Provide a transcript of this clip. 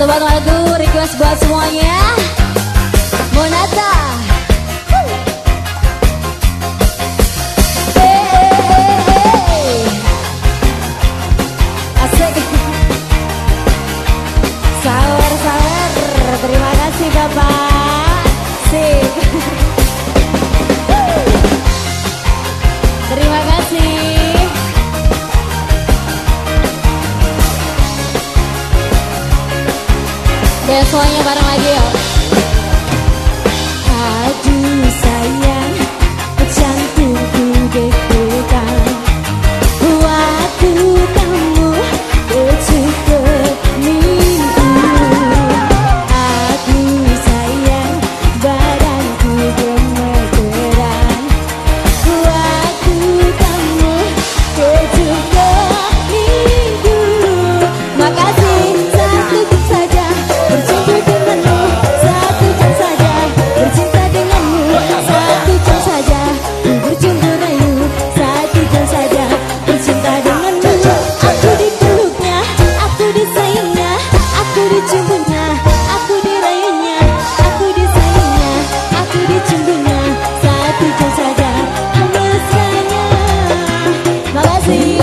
Satu buat lagu request buat semuanya. Monata. Asik. Sawer sawer. Terima kasih Bapak. Sip Semuanya bareng lagi yuk see